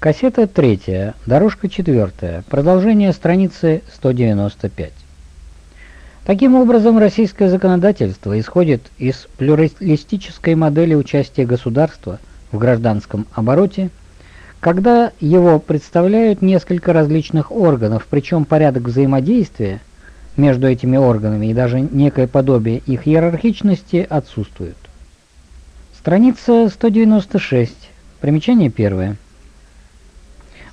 Кассета третья, дорожка четвертая, продолжение страницы 195. Таким образом, российское законодательство исходит из плюралистической модели участия государства в гражданском обороте, когда его представляют несколько различных органов, причем порядок взаимодействия между этими органами и даже некое подобие их иерархичности отсутствуют. Страница 196, примечание первое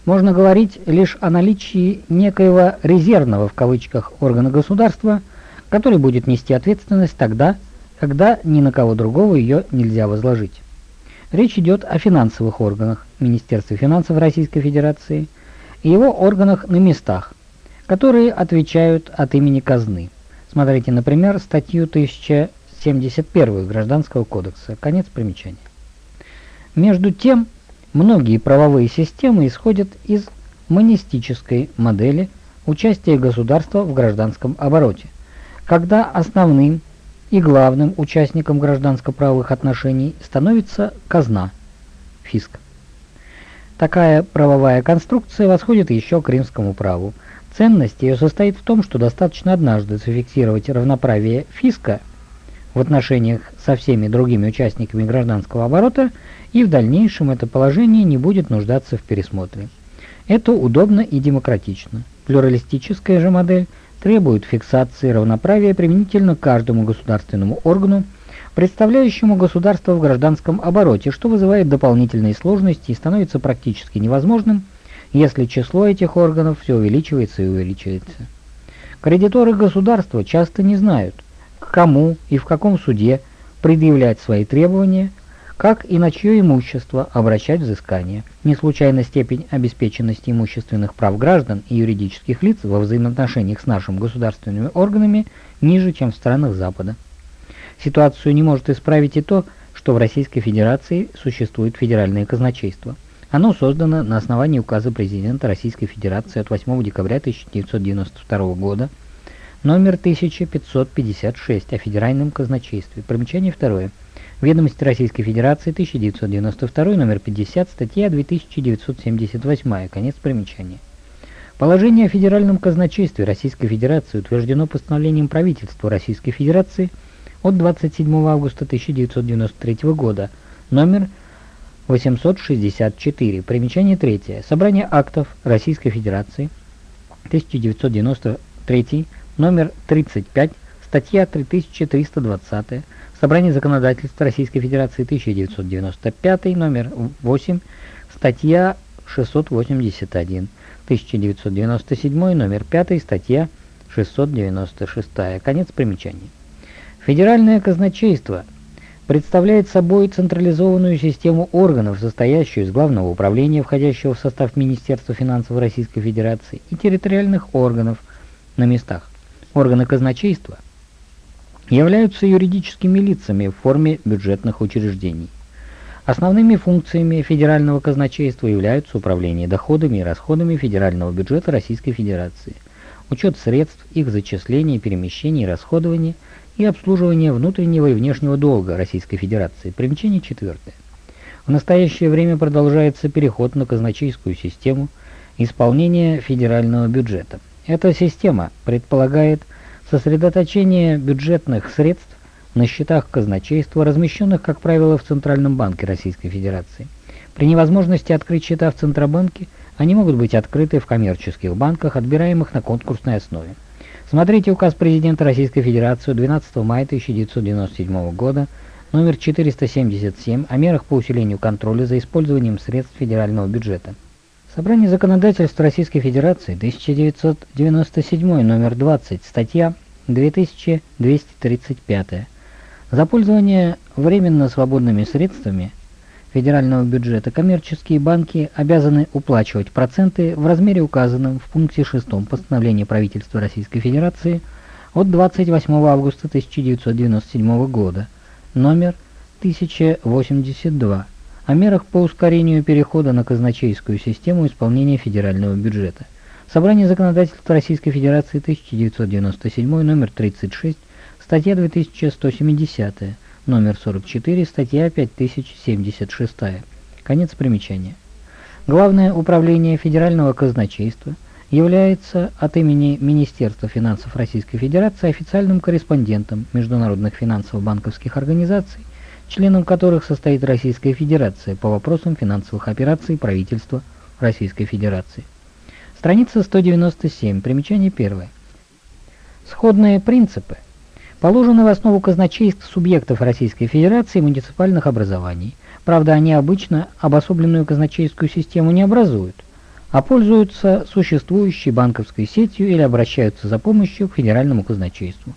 можно говорить лишь о наличии некоего «резервного» в кавычках органа государства, который будет нести ответственность тогда, когда ни на кого другого ее нельзя возложить. Речь идет о финансовых органах Министерства финансов Российской Федерации и его органах на местах, которые отвечают от имени казны. Смотрите, например, статью 1071 Гражданского кодекса. Конец примечания. Между тем, Многие правовые системы исходят из монистической модели участия государства в гражданском обороте, когда основным и главным участником гражданско-правовых отношений становится казна, фиск. Такая правовая конструкция восходит еще к римскому праву. Ценность ее состоит в том, что достаточно однажды зафиксировать равноправие фиска в отношениях со всеми другими участниками гражданского оборота – и в дальнейшем это положение не будет нуждаться в пересмотре. Это удобно и демократично. Плюралистическая же модель требует фиксации равноправия применительно каждому государственному органу, представляющему государство в гражданском обороте, что вызывает дополнительные сложности и становится практически невозможным, если число этих органов все увеличивается и увеличивается. Кредиторы государства часто не знают, к кому и в каком суде предъявлять свои требования – как и на чье имущество обращать взыскание. Не случайно степень обеспеченности имущественных прав граждан и юридических лиц во взаимоотношениях с нашими государственными органами ниже, чем в странах Запада. Ситуацию не может исправить и то, что в Российской Федерации существует федеральное казначейство. Оно создано на основании указа президента Российской Федерации от 8 декабря 1992 года номер 1556 о федеральном казначействе. Примечание второе. Ведомости Российской Федерации, 1992, номер 50, статья 2978, конец примечания. Положение о федеральном казначействе Российской Федерации утверждено постановлением правительства Российской Федерации от 27 августа 1993 года, номер 864. Примечание третье. Собрание актов Российской Федерации, 1993, номер 35, статья 3320, Собрание законодательства Российской Федерации 1995, номер 8, статья 681, 1997, номер 5, статья 696. Конец примечаний. Федеральное казначейство представляет собой централизованную систему органов, состоящую из Главного управления, входящего в состав Министерства финансов Российской Федерации, и территориальных органов на местах. Органы казначейства являются юридическими лицами в форме бюджетных учреждений. Основными функциями федерального казначейства являются управление доходами и расходами федерального бюджета Российской Федерации, учет средств, их зачисления, перемещения и расходования и обслуживание внутреннего и внешнего долга Российской Федерации. Примечание четвертое. В настоящее время продолжается переход на казначейскую систему исполнения федерального бюджета. Эта система предполагает Сосредоточение бюджетных средств на счетах казначейства, размещенных, как правило, в Центральном банке Российской Федерации. При невозможности открыть счета в Центробанке, они могут быть открыты в коммерческих банках, отбираемых на конкурсной основе. Смотрите указ президента Российской Федерации 12 мая 1997 года, номер 477, о мерах по усилению контроля за использованием средств федерального бюджета. Собрание законодательств Российской Федерации, 1997, номер 20, статья 2235. За пользование временно свободными средствами федерального бюджета коммерческие банки обязаны уплачивать проценты в размере указанном в пункте 6 постановления правительства Российской Федерации от 28 августа 1997 года, номер 1082 о мерах по ускорению перехода на казначейскую систему исполнения федерального бюджета. Собрание законодательства Российской Федерации 1997, номер 36, статья 2170, номер 44, статья 5076. Конец примечания. Главное управление Федерального казначейства является от имени Министерства финансов Российской Федерации официальным корреспондентом международных финансово-банковских организаций, членом которых состоит Российская Федерация по вопросам финансовых операций правительства Российской Федерации. Страница 197, примечание первое. Сходные принципы положены в основу казначейств субъектов Российской Федерации и муниципальных образований. Правда, они обычно обособленную казначейскую систему не образуют, а пользуются существующей банковской сетью или обращаются за помощью к федеральному казначейству.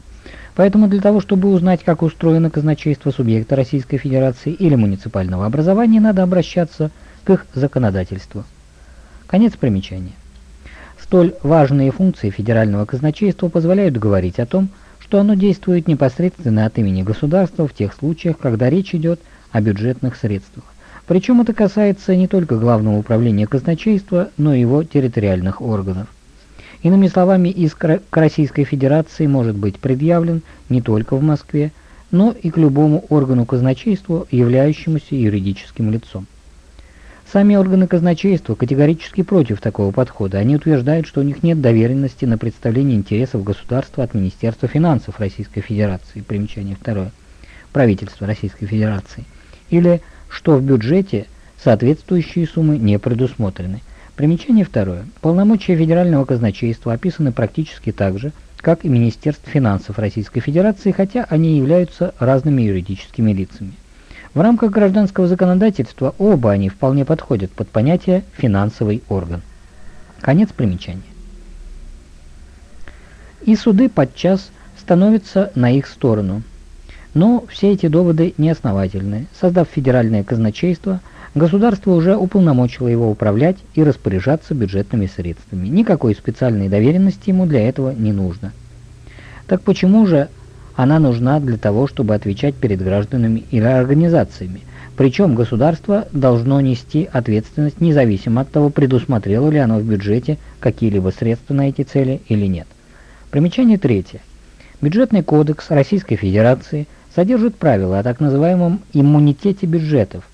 Поэтому для того, чтобы узнать, как устроено казначейство субъекта Российской Федерации или муниципального образования, надо обращаться к их законодательству. Конец примечания. Столь важные функции федерального казначейства позволяют говорить о том, что оно действует непосредственно от имени государства в тех случаях, когда речь идет о бюджетных средствах. Причем это касается не только Главного управления казначейства, но и его территориальных органов. Иными словами, иск к Российской Федерации может быть предъявлен не только в Москве, но и к любому органу казначейства, являющемуся юридическим лицом. Сами органы казначейства категорически против такого подхода. Они утверждают, что у них нет доверенности на представление интересов государства от Министерства финансов Российской Федерации, примечание второе, правительства Российской Федерации, или что в бюджете соответствующие суммы не предусмотрены. Примечание второе. Полномочия федерального казначейства описаны практически так же, как и Министерство финансов Российской Федерации, хотя они являются разными юридическими лицами. В рамках гражданского законодательства оба они вполне подходят под понятие «финансовый орган». Конец примечания. И суды подчас становятся на их сторону. Но все эти доводы неосновательны. Создав федеральное казначейство, государство уже уполномочило его управлять и распоряжаться бюджетными средствами. Никакой специальной доверенности ему для этого не нужно. Так почему же она нужна для того, чтобы отвечать перед гражданами или организациями. Причем государство должно нести ответственность независимо от того, предусмотрело ли оно в бюджете какие-либо средства на эти цели или нет. Примечание третье. Бюджетный кодекс Российской Федерации содержит правила о так называемом иммунитете бюджетов.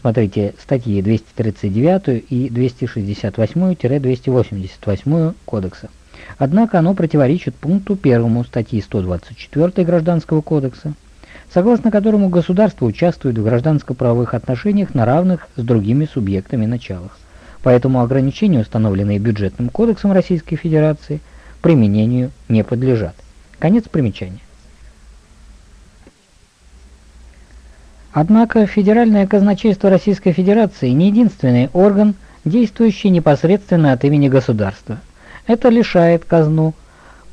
Смотрите статьи 239 и 268-288 кодекса. Однако оно противоречит пункту 1 статьи 124 Гражданского кодекса, согласно которому государство участвует в гражданско-правовых отношениях на равных с другими субъектами началах. Поэтому ограничения, установленные бюджетным кодексом Российской Федерации, применению не подлежат. Конец примечания. Однако Федеральное казначейство Российской Федерации не единственный орган, действующий непосредственно от имени государства. Это лишает казну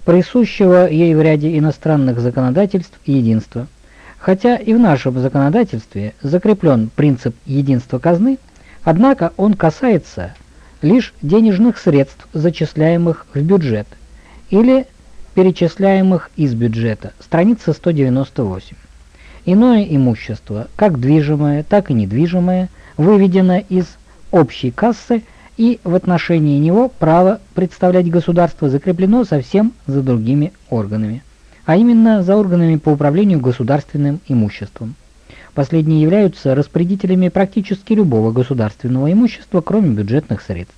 присущего ей в ряде иностранных законодательств единства. Хотя и в нашем законодательстве закреплен принцип единства казны, однако он касается лишь денежных средств, зачисляемых в бюджет, или перечисляемых из бюджета, страница 198. Иное имущество, как движимое, так и недвижимое, выведено из общей кассы и в отношении него право представлять государство закреплено совсем за другими органами, а именно за органами по управлению государственным имуществом. Последние являются распорядителями практически любого государственного имущества, кроме бюджетных средств.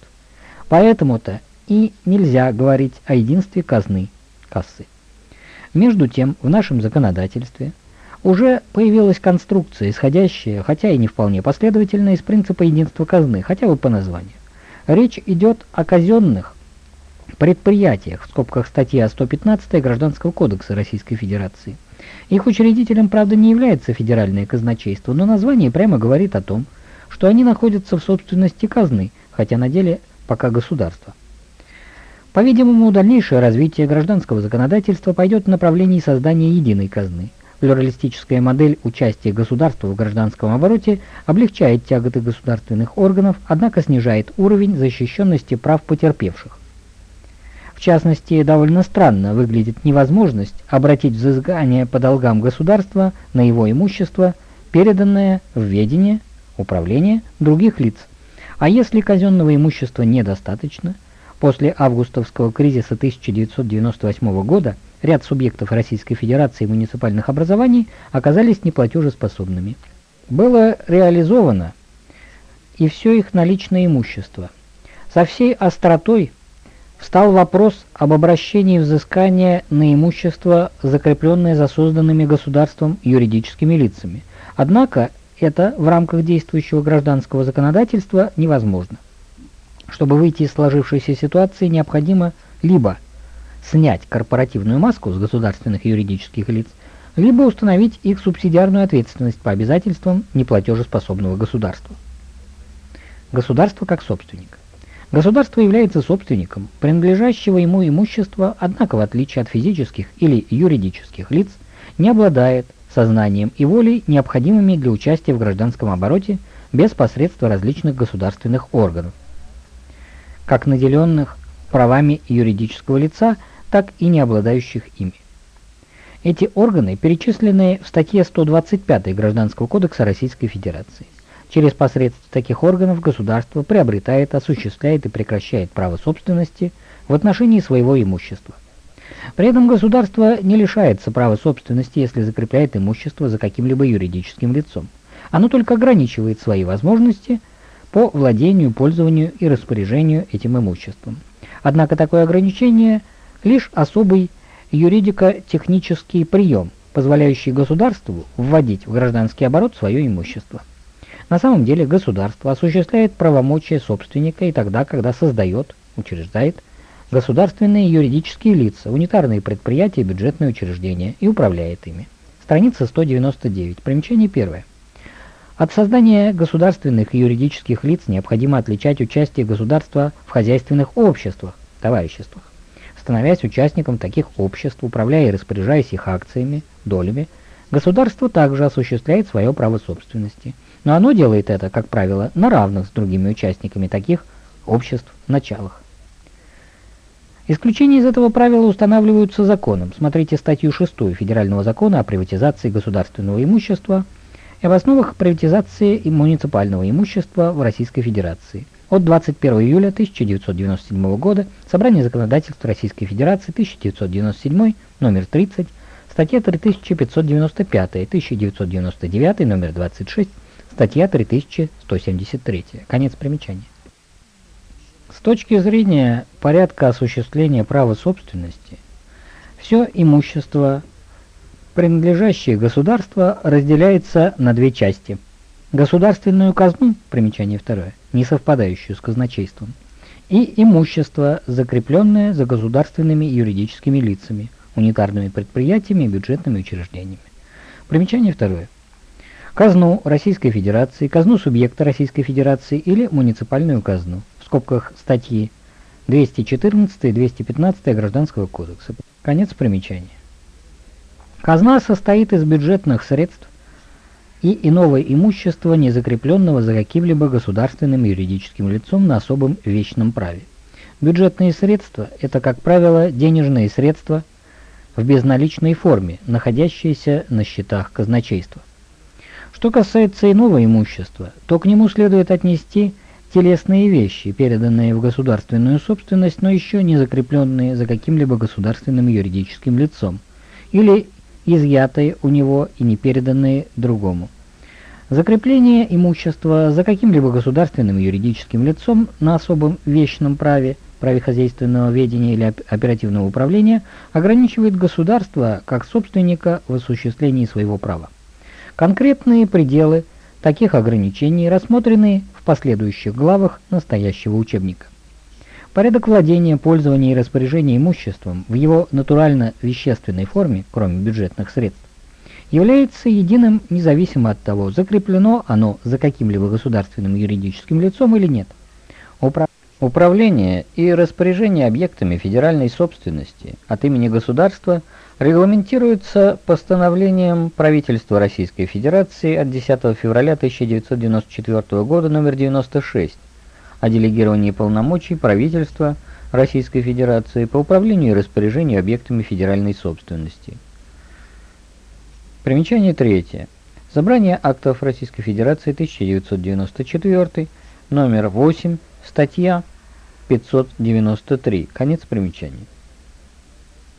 Поэтому-то и нельзя говорить о единстве казны, кассы. Между тем, в нашем законодательстве уже появилась конструкция, исходящая, хотя и не вполне последовательно, из принципа единства казны, хотя бы по названию. Речь идет о казенных предприятиях, в скобках статья 115 Гражданского кодекса Российской Федерации. Их учредителем, правда, не является федеральное казначейство, но название прямо говорит о том, что они находятся в собственности казны, хотя на деле пока государство. По-видимому, дальнейшее развитие гражданского законодательства пойдет в направлении создания единой казны – Плюралистическая модель участия государства в гражданском обороте облегчает тяготы государственных органов, однако снижает уровень защищенности прав потерпевших. В частности, довольно странно выглядит невозможность обратить взыскание по долгам государства на его имущество, переданное в ведение, управление других лиц. А если казенного имущества недостаточно, после августовского кризиса 1998 года – ряд субъектов Российской Федерации и муниципальных образований оказались неплатежеспособными. Было реализовано и все их наличное имущество. Со всей остротой встал вопрос об обращении взыскания на имущество, закрепленное за созданными государством юридическими лицами. Однако это в рамках действующего гражданского законодательства невозможно. Чтобы выйти из сложившейся ситуации, необходимо либо снять корпоративную маску с государственных юридических лиц, либо установить их субсидиарную ответственность по обязательствам неплатежеспособного государства. Государство как собственник. Государство является собственником принадлежащего ему имущества, однако в отличие от физических или юридических лиц, не обладает сознанием и волей, необходимыми для участия в гражданском обороте без посредства различных государственных органов, как наделенных правами юридического лица, так и не обладающих ими. Эти органы перечислены в статье 125 Гражданского кодекса Российской Федерации. Через посредство таких органов государство приобретает, осуществляет и прекращает право собственности в отношении своего имущества. При этом государство не лишается права собственности, если закрепляет имущество за каким-либо юридическим лицом. Оно только ограничивает свои возможности по владению, пользованию и распоряжению этим имуществом. Однако такое ограничение – лишь особый юридико-технический прием, позволяющий государству вводить в гражданский оборот свое имущество. На самом деле государство осуществляет правомочия собственника и тогда, когда создает, учреждает государственные юридические лица, унитарные предприятия и бюджетные учреждения и управляет ими. Страница 199. Примечание первое. От создания государственных и юридических лиц необходимо отличать участие государства в хозяйственных обществах, товариществах. Становясь участником таких обществ, управляя и распоряжаясь их акциями, долями, государство также осуществляет свое право собственности. Но оно делает это, как правило, на равных с другими участниками таких обществ в началах. Исключения из этого правила устанавливаются законом. Смотрите статью 6 Федерального закона о приватизации государственного имущества и об основах приватизации и муниципального имущества в Российской Федерации. От 21 июля 1997 года Собрание законодательства Российской Федерации 1997 номер 30, статья 3595, 1999 номер 26, статья 3173. Конец примечания. С точки зрения порядка осуществления права собственности, все имущество, принадлежащее государству, разделяется на две части. Государственную казну, примечание второе, не совпадающую с казначейством, и имущество, закрепленное за государственными юридическими лицами, унитарными предприятиями и бюджетными учреждениями. Примечание второе. Казну Российской Федерации, казну субъекта Российской Федерации или муниципальную казну скобках статьи 214 и 215 Гражданского кодекса. Конец примечания. Казна состоит из бюджетных средств и иного имущества, не закрепленного за каким-либо государственным юридическим лицом на особом вечном праве. Бюджетные средства – это, как правило, денежные средства в безналичной форме, находящиеся на счетах казначейства. Что касается иного имущества, то к нему следует отнести – телесные вещи, переданные в государственную собственность, но еще не закрепленные за каким-либо государственным юридическим лицом, или изъятые у него и не переданные другому. Закрепление имущества за каким-либо государственным юридическим лицом на особом вечном праве, праве хозяйственного ведения или оперативного управления ограничивает государство как собственника в осуществлении своего права. Конкретные пределы таких ограничений рассмотрены последующих главах настоящего учебника. Порядок владения, пользования и распоряжения имуществом в его натурально-вещественной форме, кроме бюджетных средств, является единым независимо от того, закреплено оно за каким-либо государственным юридическим лицом или нет. Управ... Управление и распоряжение объектами федеральной собственности от имени государства – регламентируется постановлением правительства Российской Федерации от 10 февраля 1994 года номер 96 о делегировании полномочий правительства Российской Федерации по управлению и распоряжению объектами федеральной собственности. Примечание третье. Собрание актов Российской Федерации 1994, номер 8, статья 593. Конец примечания.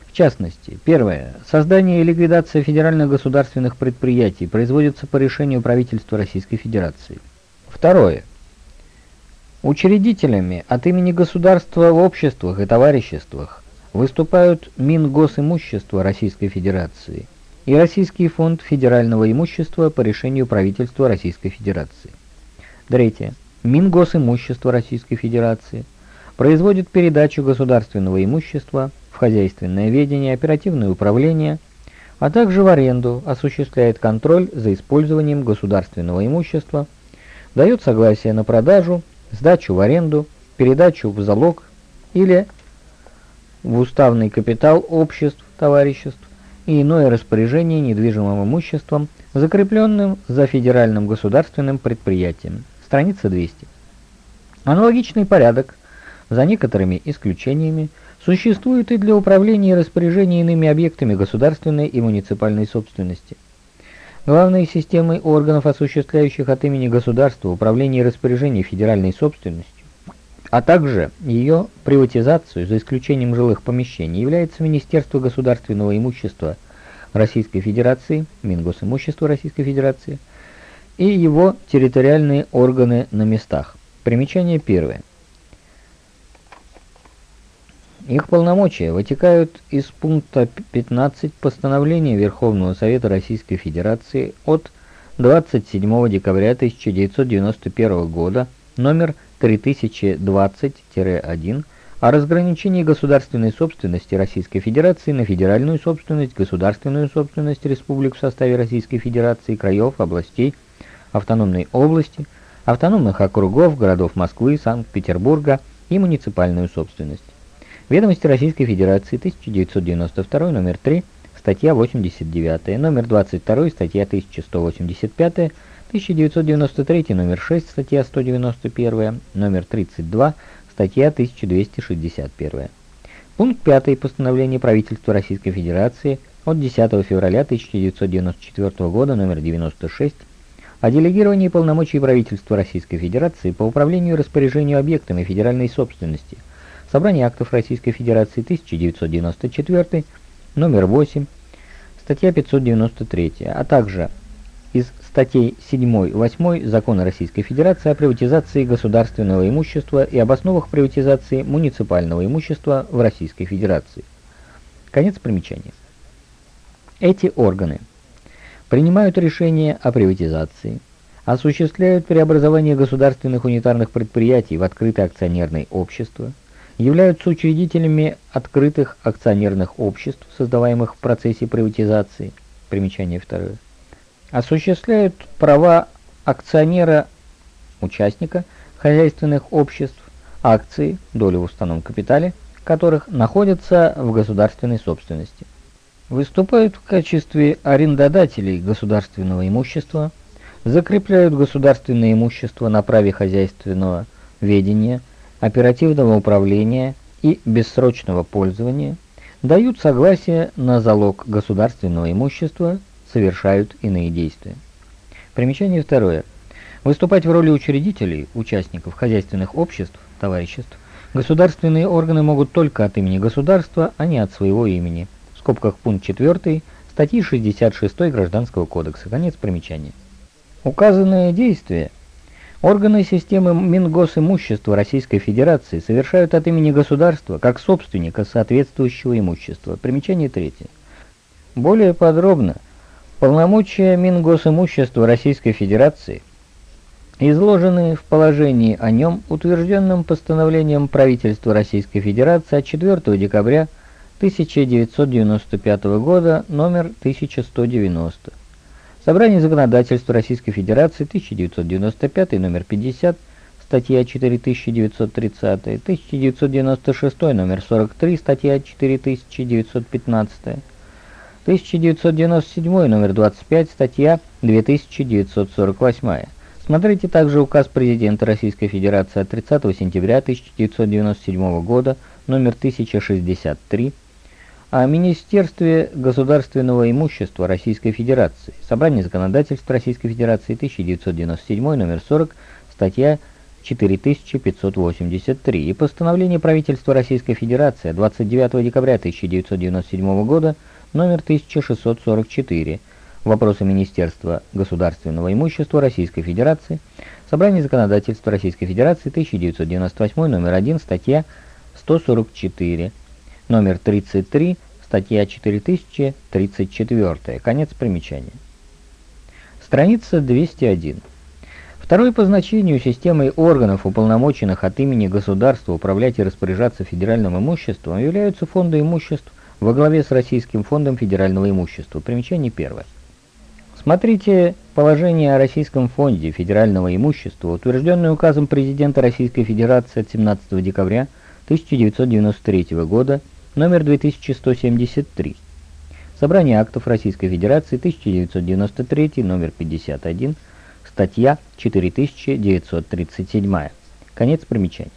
В частности, первое. Создание и ликвидация федеральных государственных предприятий производится по решению правительства Российской Федерации. Второе. Учредителями от имени государства в обществах и товариществах выступают Мингосимущество Российской Федерации и Российский фонд федерального имущества по решению правительства Российской Федерации. Третье. Мингосимущество Российской Федерации производит передачу государственного имущества в хозяйственное ведение, оперативное управление, а также в аренду, осуществляет контроль за использованием государственного имущества, дает согласие на продажу, сдачу в аренду, передачу в залог или в уставный капитал обществ, товариществ и иное распоряжение недвижимым имуществом, закрепленным за федеральным государственным предприятием. Страница 200. Аналогичный порядок, за некоторыми исключениями, существует и для управления и распоряжения иными объектами государственной и муниципальной собственности – Главной системой органов, осуществляющих от имени государства управление и распоряжение федеральной собственностью, а также ее приватизацию, за исключением жилых помещений, является Министерство государственного имущества Российской Федерации, Мингосимущество Российской Федерации, и его территориальные органы на местах. Примечание первое. Их полномочия вытекают из пункта 15 постановления Верховного Совета Российской Федерации от 27 декабря 1991 года номер 3020-1 о разграничении государственной собственности Российской Федерации на федеральную собственность, государственную собственность республик в составе Российской Федерации, краев, областей, автономной области, автономных округов, городов Москвы, Санкт-Петербурга и муниципальную собственность. Ведомости Российской Федерации, 1992, номер 3, статья 89, номер 22, статья 1185, 1993, номер 6, статья 191, номер 32, статья 1261. Пункт 5 постановления правительства Российской Федерации от 10 февраля 1994 года, номер 96, о делегировании полномочий правительства Российской Федерации по управлению и распоряжению объектами федеральной собственности – Собрание актов Российской Федерации 1994, номер 8, статья 593, а также из статей 7-8 Закона Российской Федерации о приватизации государственного имущества и об основах приватизации муниципального имущества в Российской Федерации. Конец примечания. Эти органы принимают решения о приватизации, осуществляют преобразование государственных унитарных предприятий в открытое акционерное общество, являются учредителями открытых акционерных обществ, создаваемых в процессе приватизации. Примечание второе. Осуществляют права акционера, участника хозяйственных обществ, акции, доли в уставном капитале, которых находятся в государственной собственности. Выступают в качестве арендодателей государственного имущества, закрепляют государственное имущество на праве хозяйственного ведения, оперативного управления и бессрочного пользования, дают согласие на залог государственного имущества, совершают иные действия. Примечание второе. Выступать в роли учредителей, участников хозяйственных обществ, товариществ, государственные органы могут только от имени государства, а не от своего имени. В скобках пункт 4 статьи 66 Гражданского кодекса. Конец примечания. Указанные действия Органы системы Мингосимущества Российской Федерации совершают от имени государства как собственника соответствующего имущества. Примечание третье. Более подробно полномочия Мингосимущества Российской Федерации изложены в положении о нем, утвержденном постановлением правительства Российской Федерации от 4 декабря 1995 года номер 1190. Собрание законодательства Российской Федерации, 1995, номер 50, статья 4930, 1996, номер 43, статья 4915, 1997, номер 25, статья 2948. Смотрите также указ президента Российской Федерации от 30 сентября 1997 года, номер 1063, о Министерстве государственного имущества Российской Федерации, Собрание законодательства Российской Федерации, 1997, номер 40, статья 4583 и постановление правительства Российской Федерации 29 декабря 1997 года, номер 1644, Вопросы Министерства государственного имущества Российской Федерации. Собрание законодательства Российской Федерации, 1998, номер 1, статья 144, номер 33, статья 4034. Конец примечания. Страница 201. Второй по значению системой органов, уполномоченных от имени государства управлять и распоряжаться федеральным имуществом, являются фонды имуществ во главе с Российским фондом федерального имущества. Примечание первое. Смотрите положение о Российском фонде федерального имущества, утвержденное указом президента Российской Федерации от 17 декабря 1993 года, номер 2173. Собрание актов Российской Федерации 1993, номер 51, статья 4937. Конец примечания.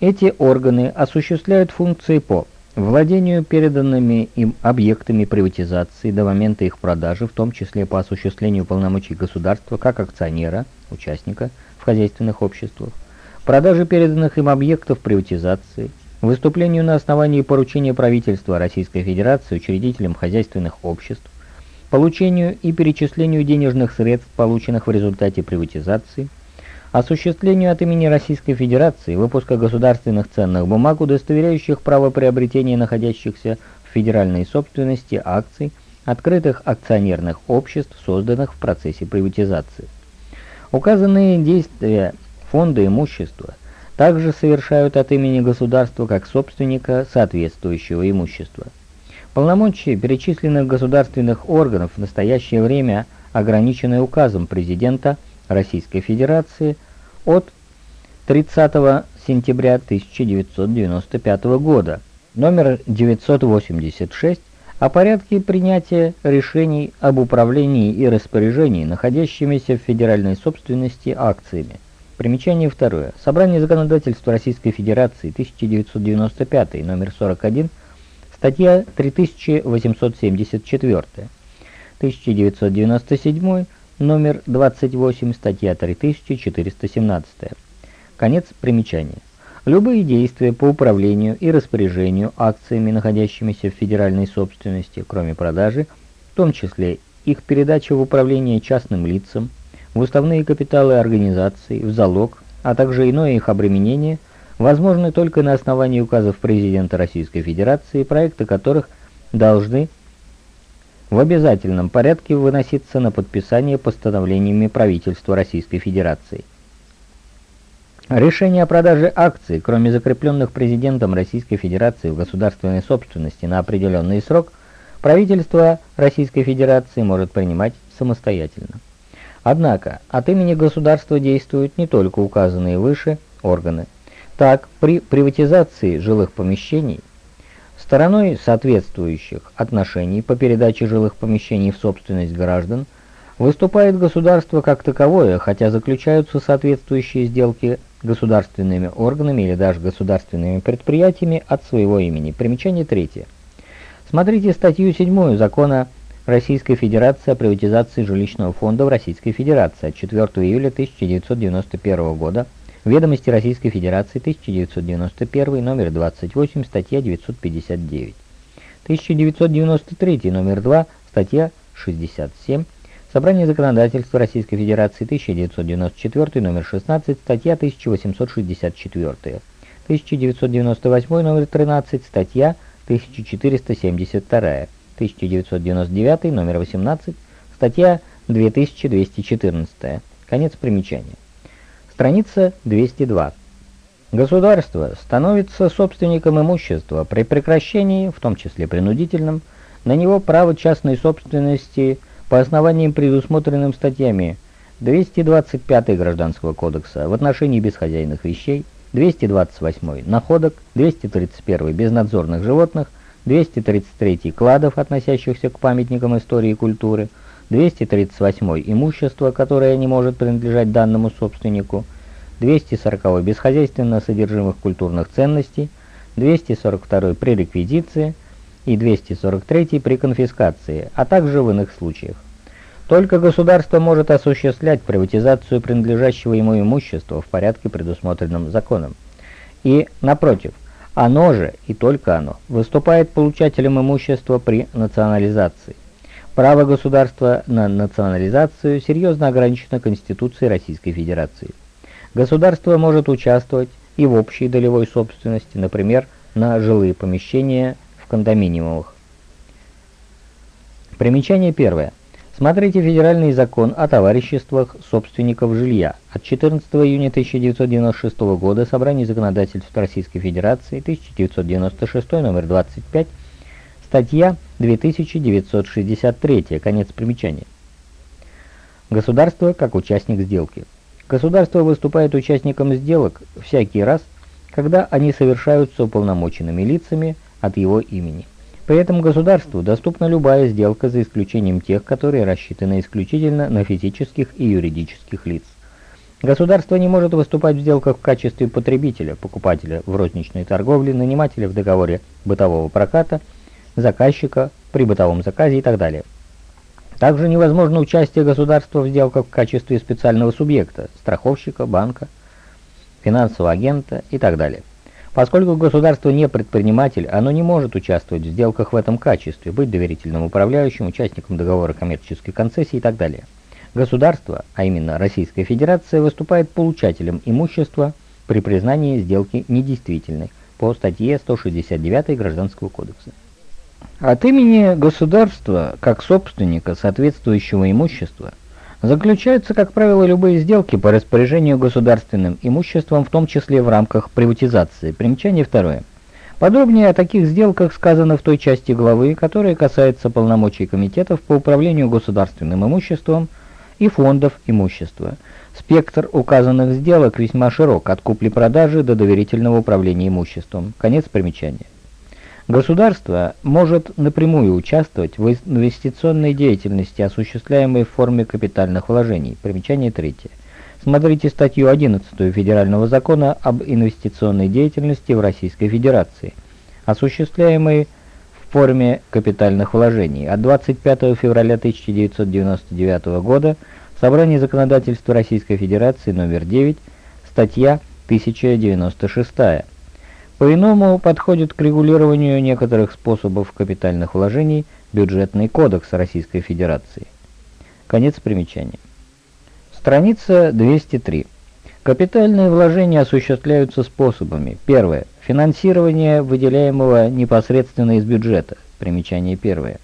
Эти органы осуществляют функции по владению переданными им объектами приватизации до момента их продажи, в том числе по осуществлению полномочий государства как акционера, участника в хозяйственных обществах, продаже переданных им объектов приватизации, выступлению на основании поручения правительства Российской Федерации учредителям хозяйственных обществ, получению и перечислению денежных средств, полученных в результате приватизации, осуществлению от имени Российской Федерации выпуска государственных ценных бумаг, удостоверяющих право приобретения находящихся в федеральной собственности акций, открытых акционерных обществ, созданных в процессе приватизации. Указанные действия фонда имущества также совершают от имени государства как собственника соответствующего имущества. Полномочия перечисленных государственных органов в настоящее время ограничены указом президента Российской Федерации от 30 сентября 1995 года, номер 986, о порядке принятия решений об управлении и распоряжении находящимися в федеральной собственности акциями. Примечание второе. Собрание законодательства Российской Федерации 1995, номер 41, статья 3874. 1997, номер 28, статья 3417. Конец примечания. Любые действия по управлению и распоряжению акциями, находящимися в федеральной собственности, кроме продажи, в том числе их передача в управление частным лицам, в уставные капиталы организаций, в залог, а также иное их обременение, возможны только на основании указов президента Российской Федерации, проекты которых должны в обязательном порядке выноситься на подписание постановлениями правительства Российской Федерации. Решение о продаже акций, кроме закрепленных президентом Российской Федерации в государственной собственности на определенный срок, правительство Российской Федерации может принимать самостоятельно. Однако от имени государства действуют не только указанные выше органы. Так, при приватизации жилых помещений – Стороной соответствующих отношений по передаче жилых помещений в собственность граждан выступает государство как таковое, хотя заключаются соответствующие сделки государственными органами или даже государственными предприятиями от своего имени. Примечание третье. Смотрите статью 7 закона Российской Федерации о приватизации жилищного фонда в Российской Федерации от 4 июля 1991 года Ведомости Российской Федерации, 1991, номер 28, статья 959. 1993, номер 2, статья 67. Собрание законодательства Российской Федерации, 1994, номер 16, статья 1864. 1998, номер 13, статья 1472. 1999, номер 18, статья 2214. Конец примечания. Страница 202. Государство становится собственником имущества при прекращении, в том числе принудительном, на него права частной собственности по основаниям, предусмотренным статьями 225 Гражданского кодекса в отношении бесхозяйных вещей, 228 находок, 231 безнадзорных животных, 233 кладов, относящихся к памятникам истории и культуры, 238 имущество, которое не может принадлежать данному собственнику, 240 бесхозяйственно содержимых культурных ценностей, 242 при реквизиции и 243 при конфискации, а также в иных случаях. Только государство может осуществлять приватизацию принадлежащего ему имущества в порядке, предусмотренном законом. И, напротив, оно же, и только оно, выступает получателем имущества при национализации. Право государства на национализацию серьезно ограничено Конституцией Российской Федерации. Государство может участвовать и в общей долевой собственности, например, на жилые помещения в кондоминиумах. Примечание первое. Смотрите Федеральный закон о товариществах собственников жилья от 14 июня 1996 года Собрание законодательств Российской Федерации 1996 номер 25 статья 2963 конец примечания. Государство как участник сделки. Государство выступает участником сделок всякий раз, когда они совершаются уполномоченными лицами от его имени. При этом государству доступна любая сделка за исключением тех, которые рассчитаны исключительно на физических и юридических лиц. Государство не может выступать в сделках в качестве потребителя, покупателя в розничной торговле, нанимателя в договоре бытового проката, заказчика при бытовом заказе и так далее. Также невозможно участие государства в сделках в качестве специального субъекта, страховщика, банка, финансового агента и так далее. Поскольку государство не предприниматель, оно не может участвовать в сделках в этом качестве, быть доверительным управляющим, участником договора коммерческой концессии и так далее. Государство, а именно Российская Федерация, выступает получателем имущества при признании сделки недействительной по статье 169 Гражданского кодекса. От имени государства, как собственника соответствующего имущества, Заключаются, как правило, любые сделки по распоряжению государственным имуществом, в том числе в рамках приватизации. Примечание второе. Подробнее о таких сделках сказано в той части главы, которая касается полномочий комитетов по управлению государственным имуществом и фондов имущества. Спектр указанных сделок весьма широк, от купли-продажи до доверительного управления имуществом. Конец примечания. Государство может напрямую участвовать в инвестиционной деятельности, осуществляемой в форме капитальных вложений. Примечание третье. Смотрите статью 11 Федерального закона об инвестиционной деятельности в Российской Федерации, осуществляемой в форме капитальных вложений. От 25 февраля 1999 года Собрание законодательства Российской Федерации номер 9, статья 1096. По-иному подходит к регулированию некоторых способов капитальных вложений бюджетный кодекс Российской Федерации. Конец примечания. Страница 203. Капитальные вложения осуществляются способами. Первое. Финансирование выделяемого непосредственно из бюджета. Примечание первое.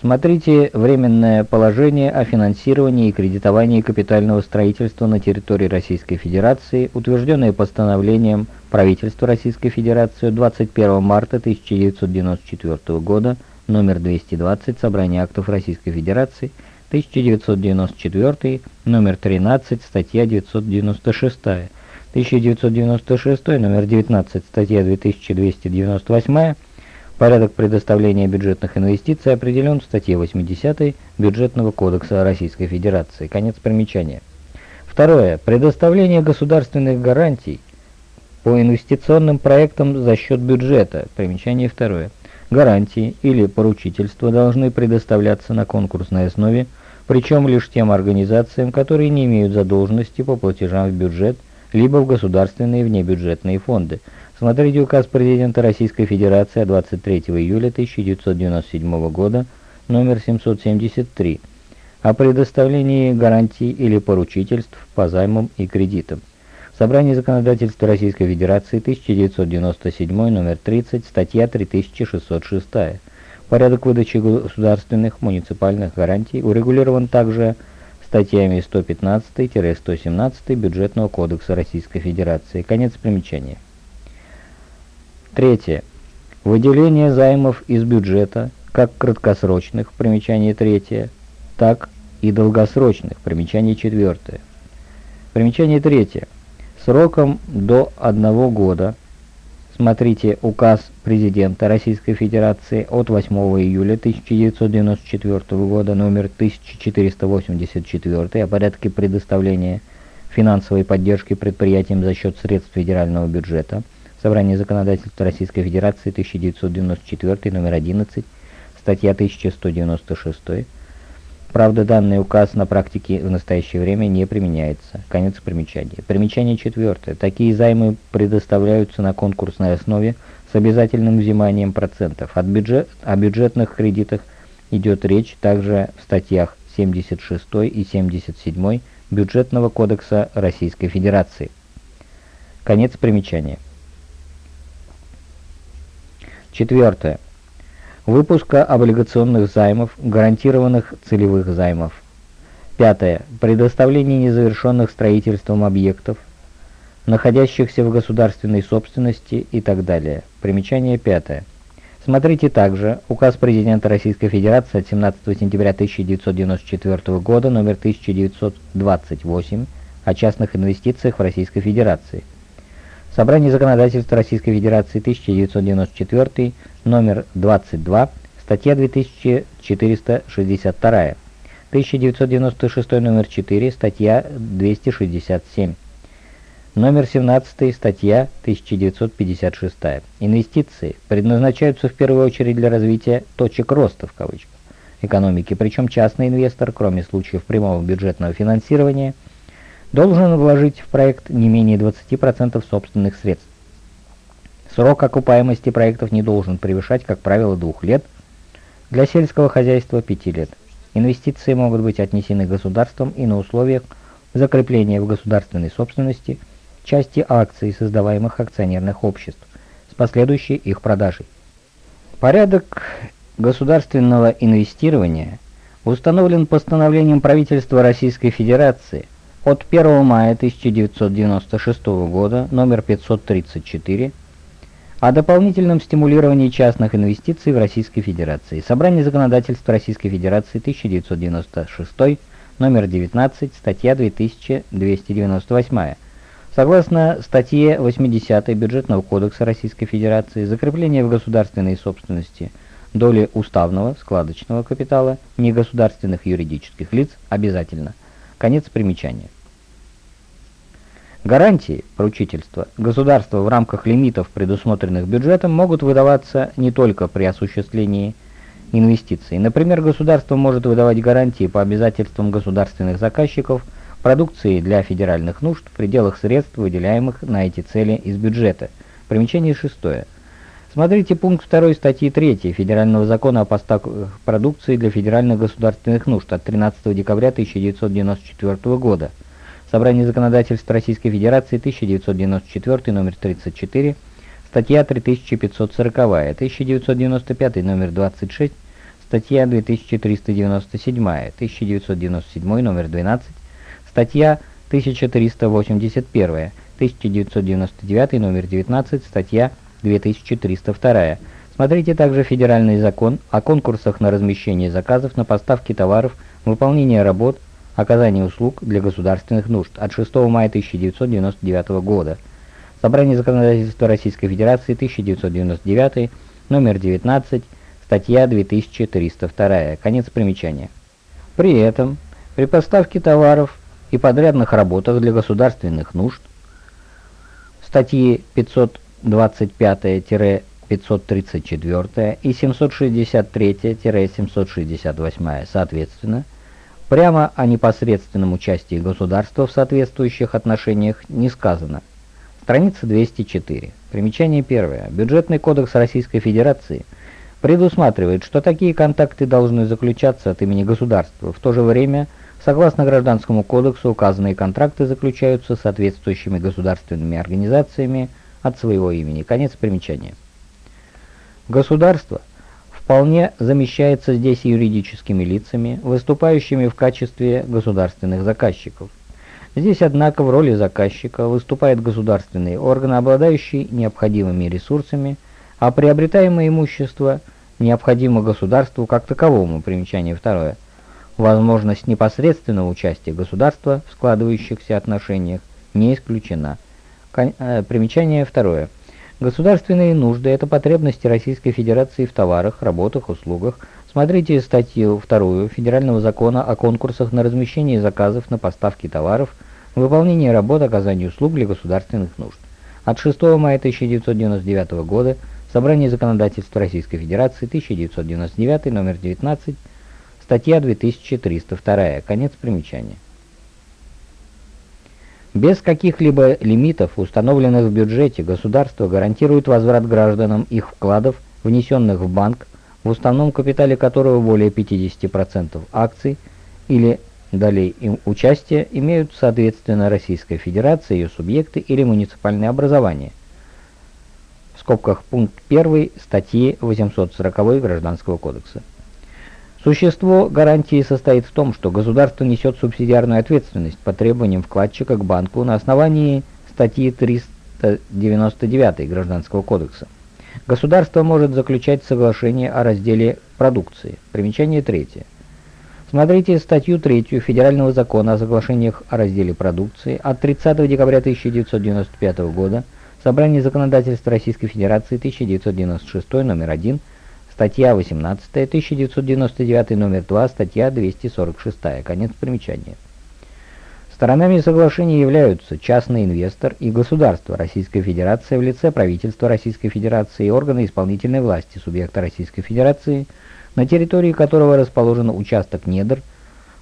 Смотрите «Временное положение о финансировании и кредитовании капитального строительства на территории Российской Федерации», утвержденное постановлением правительства Российской Федерации 21 марта 1994 года, номер 220, Собрание актов Российской Федерации, 1994, номер 13, статья 996, 1996, номер 19, статья 2298, Порядок предоставления бюджетных инвестиций определен в статье 80 Бюджетного кодекса Российской Федерации. Конец примечания. Второе. Предоставление государственных гарантий по инвестиционным проектам за счет бюджета. Примечание второе. Гарантии или поручительства должны предоставляться на конкурсной основе, причем лишь тем организациям, которые не имеют задолженности по платежам в бюджет, либо в государственные внебюджетные фонды – Смотрите указ президента Российской Федерации 23 июля 1997 года, номер 773, о предоставлении гарантий или поручительств по займам и кредитам. Собрание законодательства Российской Федерации 1997, номер 30, статья 3606. Порядок выдачи государственных муниципальных гарантий урегулирован также статьями 115-117 Бюджетного кодекса Российской Федерации. Конец примечания. Третье. Выделение займов из бюджета, как краткосрочных, примечание третье, так и долгосрочных, примечание четвертое. Примечание третье. Сроком до одного года, смотрите указ президента Российской Федерации от 8 июля 1994 года, номер 1484 о порядке предоставления финансовой поддержки предприятиям за счет средств федерального бюджета – Собрание законодательства Российской Федерации 1994, номер 11, статья 1196. Правда, данный указ на практике в настоящее время не применяется. Конец примечания. Примечание четвертое. Такие займы предоставляются на конкурсной основе с обязательным взиманием процентов. От бюджет, о бюджетных кредитах идет речь также в статьях 76 и 77 Бюджетного кодекса Российской Федерации. Конец примечания. Четвертое выпуска облигационных займов, гарантированных целевых займов. Пятое. Предоставление незавершенных строительством объектов, находящихся в государственной собственности и так далее. Примечание пятое. Смотрите также Указ Президента Российской Федерации от 17 сентября 1994 года номер 1928 о частных инвестициях в Российской Федерации. Собрание законодательства Российской Федерации 1994 номер 22, статья 2462, 1996 номер 4, статья 267, номер 17, статья 1956. Инвестиции предназначаются в первую очередь для развития «точек роста» в кавычках экономики, причем частный инвестор, кроме случаев прямого бюджетного финансирования, должен вложить в проект не менее 20% собственных средств. Срок окупаемости проектов не должен превышать, как правило, двух лет, для сельского хозяйства – пяти лет. Инвестиции могут быть отнесены государством и на условиях закрепления в государственной собственности части акций создаваемых акционерных обществ с последующей их продажей. Порядок государственного инвестирования установлен постановлением правительства Российской Федерации от 1 мая 1996 года номер 534 о дополнительном стимулировании частных инвестиций в Российской Федерации. Собрание законодательства Российской Федерации 1996, номер 19, статья 2298. Согласно статье 80 Бюджетного кодекса Российской Федерации, закрепление в государственной собственности доли уставного складочного капитала негосударственных юридических лиц обязательно. Конец примечания. Гарантии поручительства государства в рамках лимитов, предусмотренных бюджетом, могут выдаваться не только при осуществлении инвестиций. Например, государство может выдавать гарантии по обязательствам государственных заказчиков продукции для федеральных нужд в пределах средств, выделяемых на эти цели из бюджета. Примечание шестое. Смотрите пункт 2 статьи 3 Федерального закона о поставках продукции для федеральных государственных нужд от 13 декабря 1994 года. Собрание законодательства Российской Федерации 1994 номер 34, статья 3540, 1995 номер 26, статья 2397, 1997 номер 12, статья 1381, 1999 номер 19, статья 2302. Смотрите также Федеральный закон о конкурсах на размещение заказов на поставки товаров, выполнение работ, оказание услуг для государственных нужд от 6 мая 1999 года. Собрание законодательства Российской Федерации 1999, номер 19, статья 2302. Конец примечания. При этом, при поставке товаров и подрядных работах для государственных нужд, статьи 525-534 и 763-768 соответственно, Прямо о непосредственном участии государства в соответствующих отношениях не сказано. Страница 204. Примечание первое. Бюджетный кодекс Российской Федерации предусматривает, что такие контакты должны заключаться от имени государства. В то же время, согласно Гражданскому кодексу, указанные контракты заключаются соответствующими государственными организациями от своего имени. Конец примечания. Государство вполне замещается здесь юридическими лицами, выступающими в качестве государственных заказчиков. Здесь, однако, в роли заказчика выступает государственный орган, обладающий необходимыми ресурсами, а приобретаемое имущество необходимо государству как таковому. Примечание второе. Возможность непосредственного участия государства в складывающихся отношениях не исключена. Э, примечание второе. Государственные нужды – это потребности Российской Федерации в товарах, работах, услугах. Смотрите статью 2 Федерального закона о конкурсах на размещение заказов на поставки товаров, выполнение работ, оказание услуг для государственных нужд. От 6 мая 1999 года Собрание законодательства Российской Федерации 1999 номер 19 Статья 2302. Конец примечания. Без каких-либо лимитов, установленных в бюджете, государство гарантирует возврат гражданам их вкладов, внесенных в банк, в уставном капитале которого более 50% акций или далее им участие имеют соответственно Российская Федерация, ее субъекты или муниципальные образования. В скобках пункт 1 статьи 840 Гражданского кодекса. Существо гарантии состоит в том, что государство несет субсидиарную ответственность по требованиям вкладчика к банку на основании статьи 399 Гражданского кодекса. Государство может заключать соглашение о разделе продукции. Примечание третье. Смотрите статью 3 Федерального закона о соглашениях о разделе продукции от 30 декабря 1995 года, Собрание законодательства Российской Федерации 1996 номер 1, Статья 18, 1999, номер 2, статья 246, конец примечания. Сторонами соглашения являются частный инвестор и государство Российской Федерации в лице правительства Российской Федерации и органы исполнительной власти субъекта Российской Федерации, на территории которого расположен участок недр,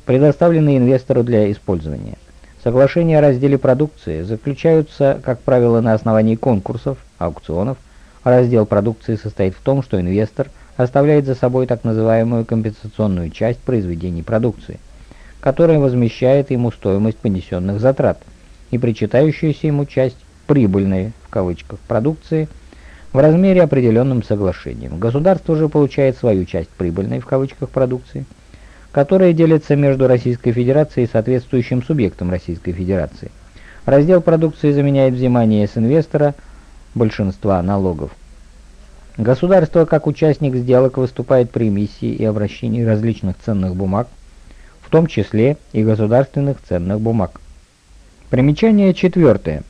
предоставленный инвестору для использования. Соглашения о разделе продукции заключаются, как правило, на основании конкурсов, аукционов. Раздел продукции состоит в том, что инвестор – оставляет за собой так называемую компенсационную часть произведений продукции, которая возмещает ему стоимость понесенных затрат и причитающуюся ему часть «прибыльной» в кавычках продукции в размере определенным соглашением. Государство же получает свою часть «прибыльной» в кавычках продукции, которая делится между Российской Федерацией и соответствующим субъектом Российской Федерации. Раздел продукции заменяет взимание с инвестора большинства налогов. Государство как участник сделок выступает при эмиссии и обращении различных ценных бумаг, в том числе и государственных ценных бумаг. Примечание четвертое.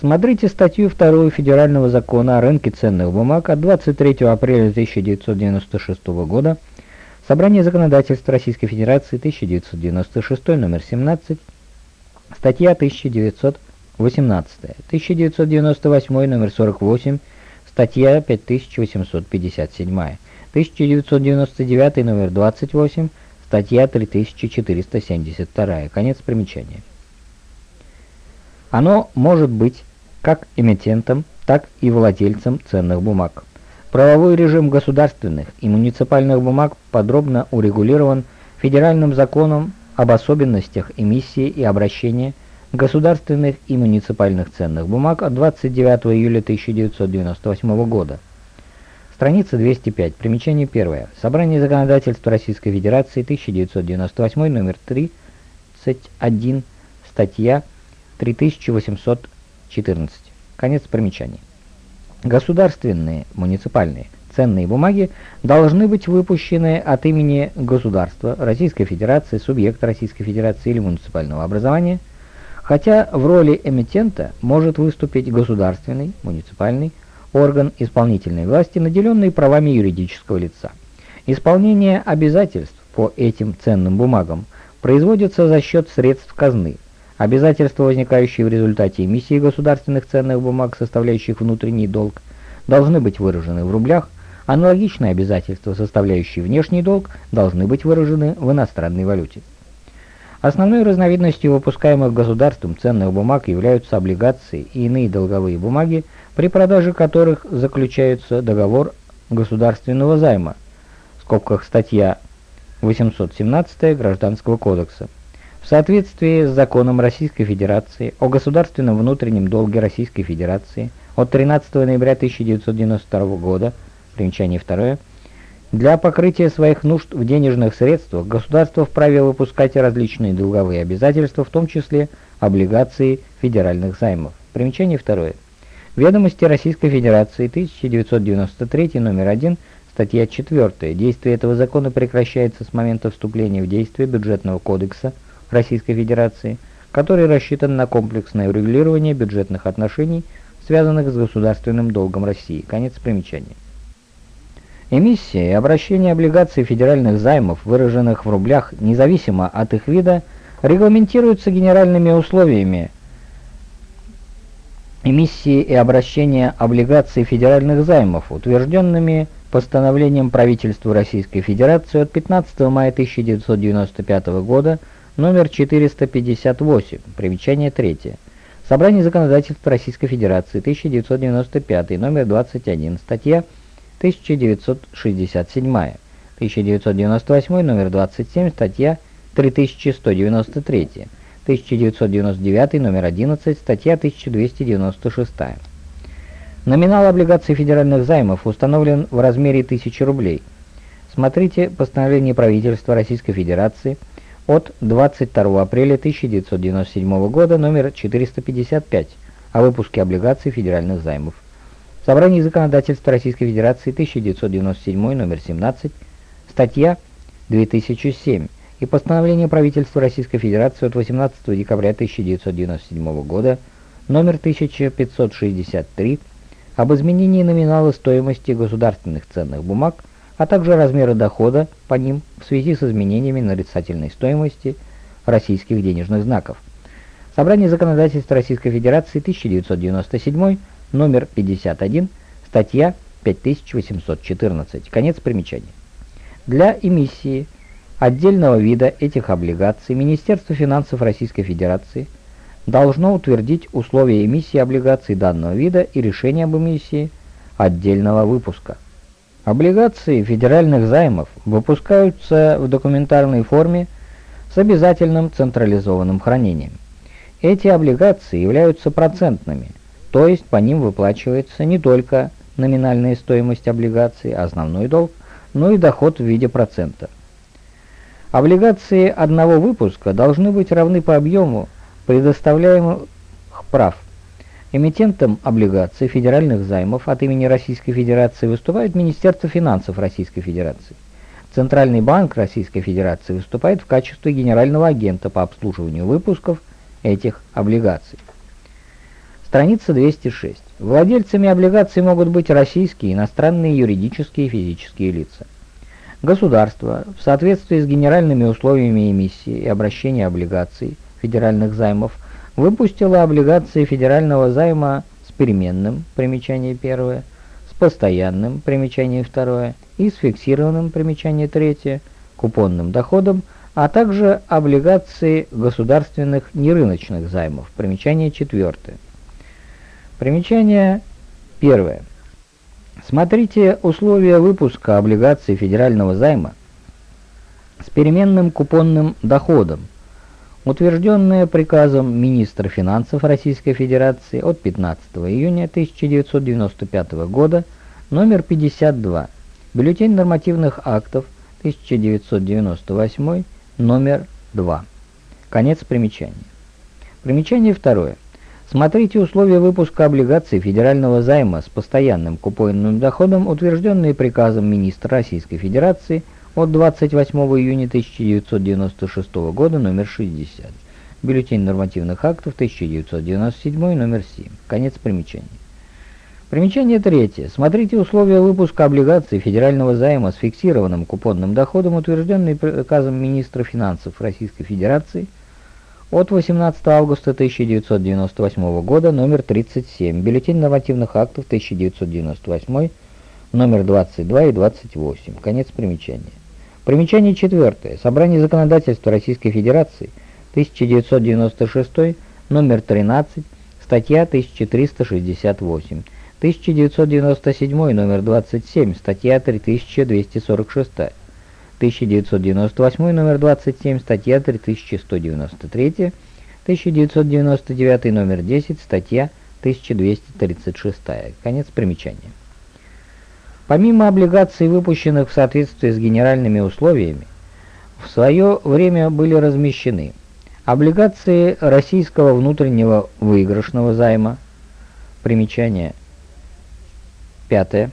Смотрите статью 2 Федерального закона о рынке ценных бумаг от 23 апреля 1996 года, Собрание законодательства Российской Федерации 1996, номер 17, статья 1918, 1998, номер 48, Статья 5857. 1999 номер 28. Статья 3472. Конец примечания. Оно может быть как эмитентом, так и владельцем ценных бумаг. Правовой режим государственных и муниципальных бумаг подробно урегулирован Федеральным законом об особенностях эмиссии и обращения государственных и муниципальных ценных бумаг от 29 июля 1998 года. Страница 205. Примечание первое. Собрание законодательства Российской Федерации 1998, номер 31, статья 3814. Конец примечаний. Государственные, муниципальные ценные бумаги должны быть выпущены от имени государства, Российской Федерации, субъекта Российской Федерации или муниципального образования – хотя в роли эмитента может выступить государственный, муниципальный орган исполнительной власти, наделенный правами юридического лица. Исполнение обязательств по этим ценным бумагам производится за счет средств казны. Обязательства, возникающие в результате эмиссии государственных ценных бумаг, составляющих внутренний долг, должны быть выражены в рублях, аналогичные обязательства, составляющие внешний долг, должны быть выражены в иностранной валюте. Основной разновидностью выпускаемых государством ценных бумаг являются облигации и иные долговые бумаги, при продаже которых заключается договор государственного займа, в скобках статья 817 Гражданского кодекса. В соответствии с законом Российской Федерации о государственном внутреннем долге Российской Федерации от 13 ноября 1992 года, примечание второе, для покрытия своих нужд в денежных средствах государство вправе выпускать различные долговые обязательства, в том числе облигации федеральных займов. Примечание второе. Ведомости Российской Федерации 1993 номер 1, статья 4. Действие этого закона прекращается с момента вступления в действие бюджетного кодекса Российской Федерации, который рассчитан на комплексное урегулирование бюджетных отношений, связанных с государственным долгом России. Конец примечания. Эмиссия и обращение облигаций федеральных займов, выраженных в рублях, независимо от их вида, регламентируются генеральными условиями эмиссии и обращения облигаций федеральных займов, утвержденными постановлением правительства Российской Федерации от 15 мая 1995 года номер 458, примечание 3. Собрание законодательства Российской Федерации 1995, номер 21, статья 1967, 1998, номер 27, статья 3193, 1999, номер 11, статья 1296. Номинал облигаций федеральных займов установлен в размере 1000 рублей. Смотрите постановление правительства Российской Федерации от 22 апреля 1997 года номер 455 о выпуске облигаций федеральных займов. Собрание законодательства Российской Федерации 1997 номер 17, статья 2007 и постановление правительства Российской Федерации от 18 декабря 1997 года номер 1563 об изменении номинала стоимости государственных ценных бумаг, а также размера дохода по ним в связи с изменениями нарицательной стоимости российских денежных знаков. Собрание законодательства Российской Федерации 1997, номер 51, статья 5814. Конец примечания. Для эмиссии отдельного вида этих облигаций Министерство финансов Российской Федерации – должно утвердить условия эмиссии облигаций данного вида и решение об эмиссии отдельного выпуска. Облигации федеральных займов выпускаются в документарной форме с обязательным централизованным хранением. Эти облигации являются процентными, то есть по ним выплачивается не только номинальная стоимость облигаций, основной долг, но и доход в виде процента. Облигации одного выпуска должны быть равны по объему предоставляемых прав. Эмитентом облигаций федеральных займов от имени Российской Федерации выступает Министерство финансов Российской Федерации. Центральный банк Российской Федерации выступает в качестве генерального агента по обслуживанию выпусков этих облигаций. Страница 206. Владельцами облигаций могут быть российские, иностранные юридические и физические лица. Государство в соответствии с генеральными условиями эмиссии и обращения облигаций федеральных займов, выпустила облигации федерального займа с переменным, примечание первое, с постоянным, примечание второе, и с фиксированным, примечание третье, купонным доходом, а также облигации государственных нерыночных займов, примечание четвертое. Примечание первое. Смотрите условия выпуска облигаций федерального займа с переменным купонным доходом, утвержденное приказом министра финансов Российской Федерации от 15 июня 1995 года номер 52, бюллетень нормативных актов 1998 номер 2. Конец примечания. Примечание второе. Смотрите условия выпуска облигаций федерального займа с постоянным купонным доходом, утвержденные приказом министра Российской Федерации от 28 июня 1996 года номер 60. Бюллетень нормативных актов 1997 номер 7. Конец примечания. Примечание третье. Смотрите условия выпуска облигаций федерального займа с фиксированным купонным доходом, утвержденные приказом министра финансов Российской Федерации от 18 августа 1998 года номер 37. Бюллетень нормативных актов 1998 номер 22 и 28. Конец примечания. Примечание четвертое. Собрание законодательства Российской Федерации, 1996, номер 13, статья 1368. 1997, номер 27, статья 3246. 1998, номер 27, статья 3193. 1999, номер 10, статья 1236. Конец примечания. Помимо облигаций, выпущенных в соответствии с генеральными условиями, в свое время были размещены облигации российского внутреннего выигрышного займа, примечание пятое,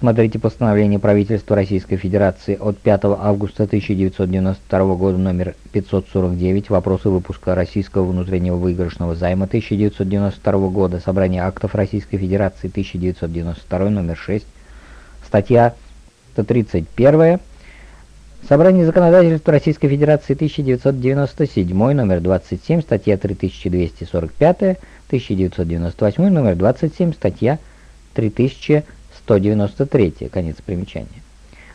Смотрите постановление правительства Российской Федерации от 5 августа 1992 года номер 549 «Вопросы выпуска российского внутреннего выигрышного займа 1992 года. Собрание актов Российской Федерации 1992 номер 6». Статья 131. Собрание законодательства Российской Федерации 1997 номер 27, статья 3245, 1998 номер 27, статья 3000 193. Конец примечания.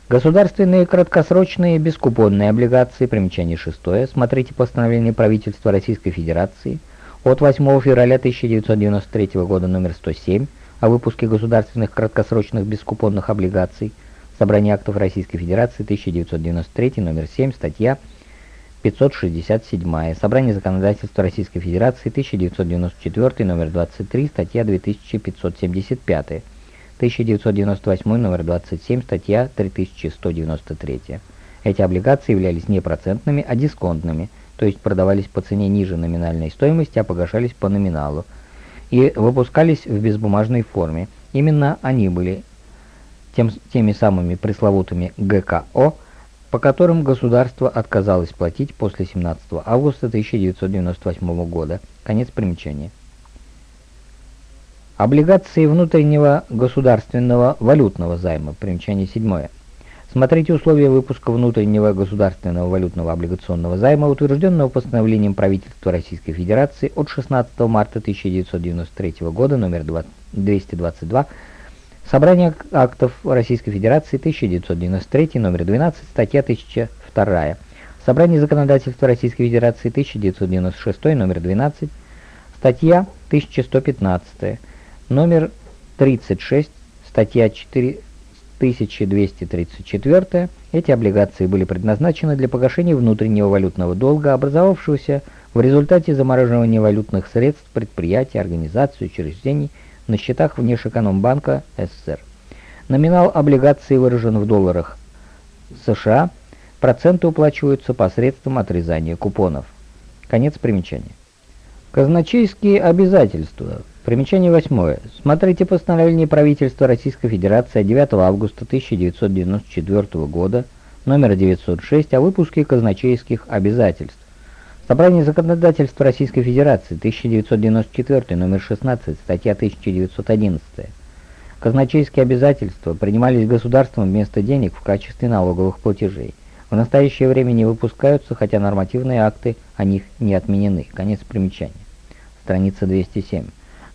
Государственные краткосрочные бескупонные облигации, примечание 6. Смотрите постановление правительства Российской Федерации от 8 февраля 1993 года номер 107 о выпуске государственных краткосрочных бескупонных облигаций, собрание актов Российской Федерации 1993 номер 7, статья 567. Собрание законодательства Российской Федерации 1994 номер 23, статья 2575. 1998 номер 27, статья 3193. Эти облигации являлись не процентными, а дисконтными, то есть продавались по цене ниже номинальной стоимости, а погашались по номиналу, и выпускались в безбумажной форме. Именно они были тем, теми самыми пресловутыми ГКО, по которым государство отказалось платить после 17 августа 1998 года. Конец примечания. Облигации внутреннего государственного валютного займа. Примечание 7. Смотрите условия выпуска внутреннего государственного валютного облигационного займа, утвержденного постановлением правительства Российской Федерации от 16 марта 1993 года, номер 222, Собрание актов Российской Федерации 1993, номер 12, статья 1002. Собрание законодательства Российской Федерации 1996, номер 12, статья 1115, номер 36, статья 4234. Эти облигации были предназначены для погашения внутреннего валютного долга, образовавшегося в результате замораживания валютных средств предприятий, организаций, учреждений, на счетах внешэкономбанка СССР. Номинал облигаций выражен в долларах США, проценты уплачиваются посредством отрезания купонов. Конец примечания. Казначейские обязательства. Примечание восьмое. Смотрите постановление правительства Российской Федерации 9 августа 1994 года, номер 906, о выпуске казначейских обязательств. Собрание законодательства Российской Федерации, 1994, номер 16, статья 1911. Казначейские обязательства принимались государством вместо денег в качестве налоговых платежей. В настоящее время не выпускаются, хотя нормативные акты о них не отменены. Конец примечания. Страница 207.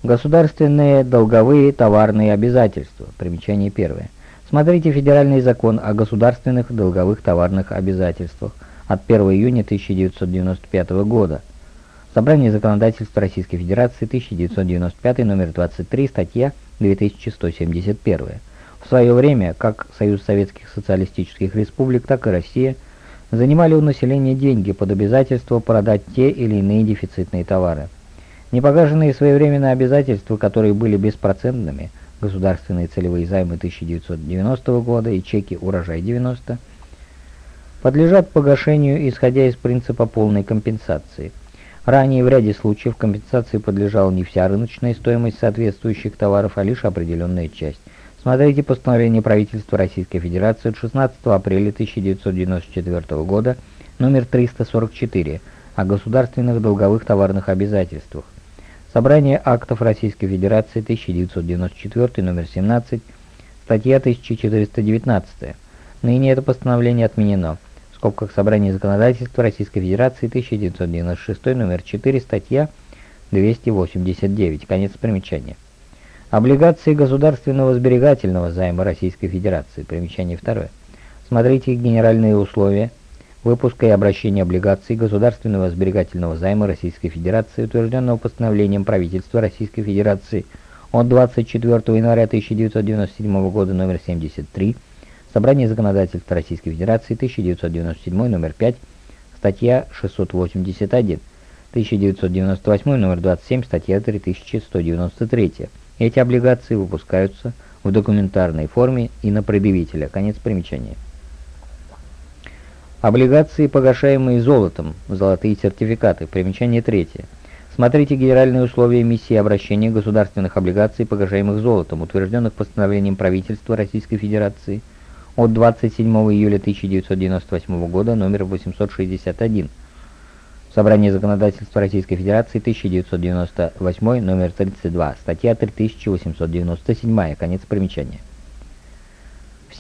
Государственные долговые товарные обязательства. Примечание первое. Смотрите Федеральный закон о государственных долговых товарных обязательствах от 1 июня 1995 года. Собрание законодательства Российской Федерации 1995 номер 23, статья 2171. В свое время, как Союз Советских Социалистических Республик, так и Россия занимали у населения деньги под обязательство продать те или иные дефицитные товары. Непогашенные своевременные обязательства, которые были беспроцентными, государственные целевые займы 1990 года и чеки «Урожай-90», подлежат погашению, исходя из принципа полной компенсации. Ранее в ряде случаев компенсации подлежала не вся рыночная стоимость соответствующих товаров, а лишь определенная часть. Смотрите постановление правительства Российской Федерации от 16 апреля 1994 года номер 344 о государственных долговых товарных обязательствах. Собрание актов Российской Федерации 1994 номер 17, статья 1419. Ныне это постановление отменено скобках Собрание законодательства Российской Федерации 1996 номер 4 статья 289. Конец примечания. Облигации государственного сберегательного займа Российской Федерации. Примечание второе. Смотрите генеральные условия выпуска и обращения облигаций государственного сберегательного займа Российской Федерации, утвержденного постановлением правительства Российской Федерации от 24 января 1997 года номер 73 Собрание законодательства Российской Федерации, 1997, номер 5, статья 681, 1998, номер 27, статья 3193. Эти облигации выпускаются в документарной форме и на предъявителя. Конец примечания. Облигации, погашаемые золотом, золотые сертификаты. Примечание третье. Смотрите генеральные условия эмиссии обращения государственных облигаций, погашаемых золотом, утвержденных постановлением правительства Российской Федерации – от 27 июля 1998 года номер 861. Собрание законодательства Российской Федерации 1998 номер 32. Статья 3897. Конец примечания.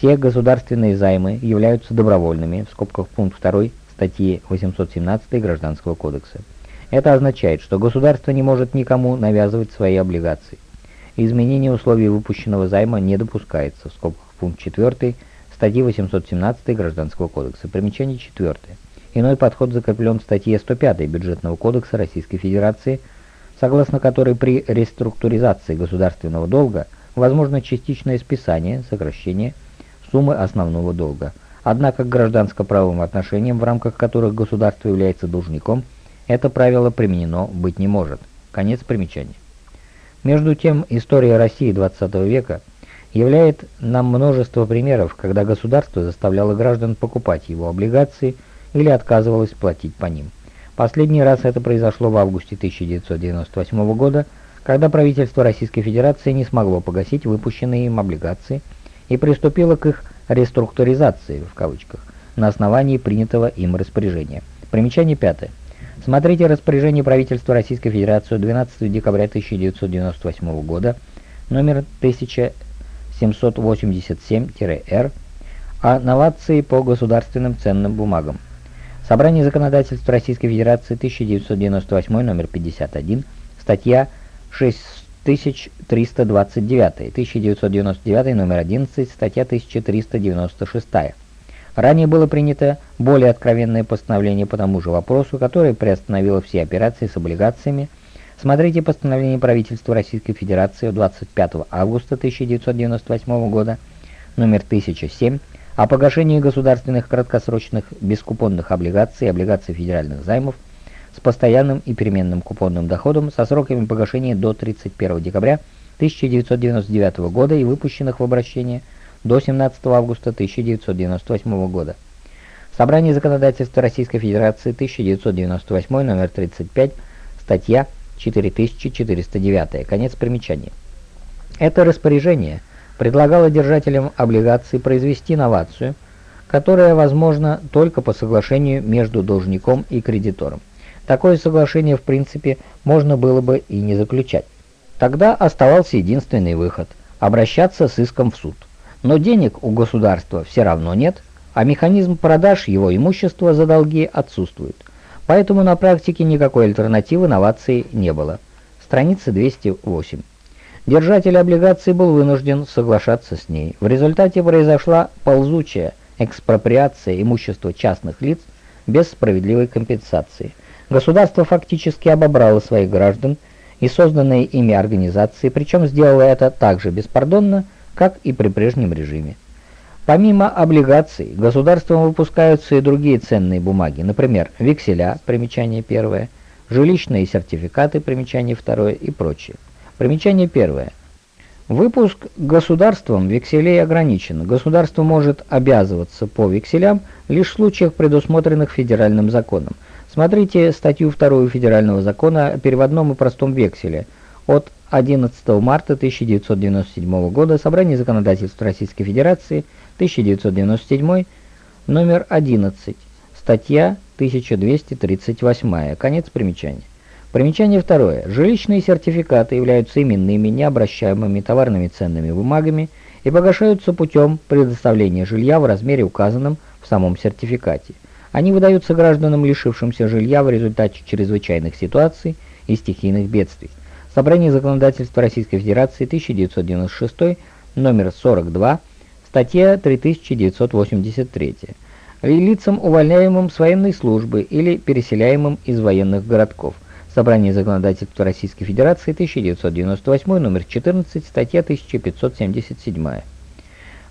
Все государственные займы являются добровольными, в скобках пункт 2 статьи 817 Гражданского кодекса. Это означает, что государство не может никому навязывать свои облигации. изменение условий выпущенного займа не допускается. В скобках пункт 4 статьи 817 Гражданского кодекса. Примечание 4. Иной подход закреплен в статье 105 Бюджетного кодекса Российской Федерации, согласно которой при реструктуризации государственного долга возможно частичное списание, сокращение суммы основного долга. Однако к гражданско-правовым отношениям, в рамках которых государство является должником, это правило применено быть не может. Конец примечания. Между тем, история России XX века являет нам множество примеров, когда государство заставляло граждан покупать его облигации или отказывалось платить по ним. Последний раз это произошло в августе 1998 года, когда правительство Российской Федерации не смогло погасить выпущенные им облигации и приступило к их «реструктуризации» в кавычках на основании принятого им распоряжения. Примечание пятое. Смотрите распоряжение правительства Российской Федерации 12 декабря 1998 года, номер 1787-Р, о новации по государственным ценным бумагам. Собрание законодательства Российской Федерации 1998, номер 51, статья 6329, 1999, номер 11, статья 1396. Ранее было принято более откровенное постановление по тому же вопросу, которое приостановило все операции с облигациями. Смотрите постановление правительства Российской Федерации 25 августа 1998 года, номер 1007, о погашении государственных краткосрочных бескупонных облигаций и облигаций федеральных займов с постоянным и переменным купонным доходом со сроками погашения до 31 декабря 1999 года и выпущенных в обращение – до 17 августа 1998 года. Собрание законодательства Российской Федерации 1998, номер 35, статья 4409, конец примечания. Это распоряжение предлагало держателям облигаций произвести новацию, которая возможна только по соглашению между должником и кредитором. Такое соглашение в принципе можно было бы и не заключать. Тогда оставался единственный выход – обращаться с иском в суд. Но денег у государства все равно нет, а механизм продаж его имущества за долги отсутствует. Поэтому на практике никакой альтернативы новации не было. Страница 208. Держатель облигаций был вынужден соглашаться с ней. В результате произошла ползучая экспроприация имущества частных лиц без справедливой компенсации. Государство фактически обобрало своих граждан и созданные ими организации, причем сделало это так же беспардонно, как и при прежнем режиме. Помимо облигаций, государством выпускаются и другие ценные бумаги, например, векселя, примечание первое, жилищные сертификаты, примечание второе и прочее. Примечание первое. Выпуск государством векселей ограничен. Государство может обязываться по векселям лишь в случаях, предусмотренных федеральным законом. Смотрите статью 2 Федерального закона о переводном и простом векселе от 11 марта 1997 года Собрание законодательства Российской Федерации 1997 номер 11, статья 1238, конец примечания. Примечание второе. Жилищные сертификаты являются именными необращаемыми товарными ценными бумагами и погашаются путем предоставления жилья в размере указанном в самом сертификате. Они выдаются гражданам, лишившимся жилья в результате чрезвычайных ситуаций и стихийных бедствий. Собрание законодательства Российской Федерации 1996, номер 42, статья 3983. Лицам, увольняемым с военной службы или переселяемым из военных городков. Собрание законодательства Российской Федерации 1998, номер 14, статья 1577.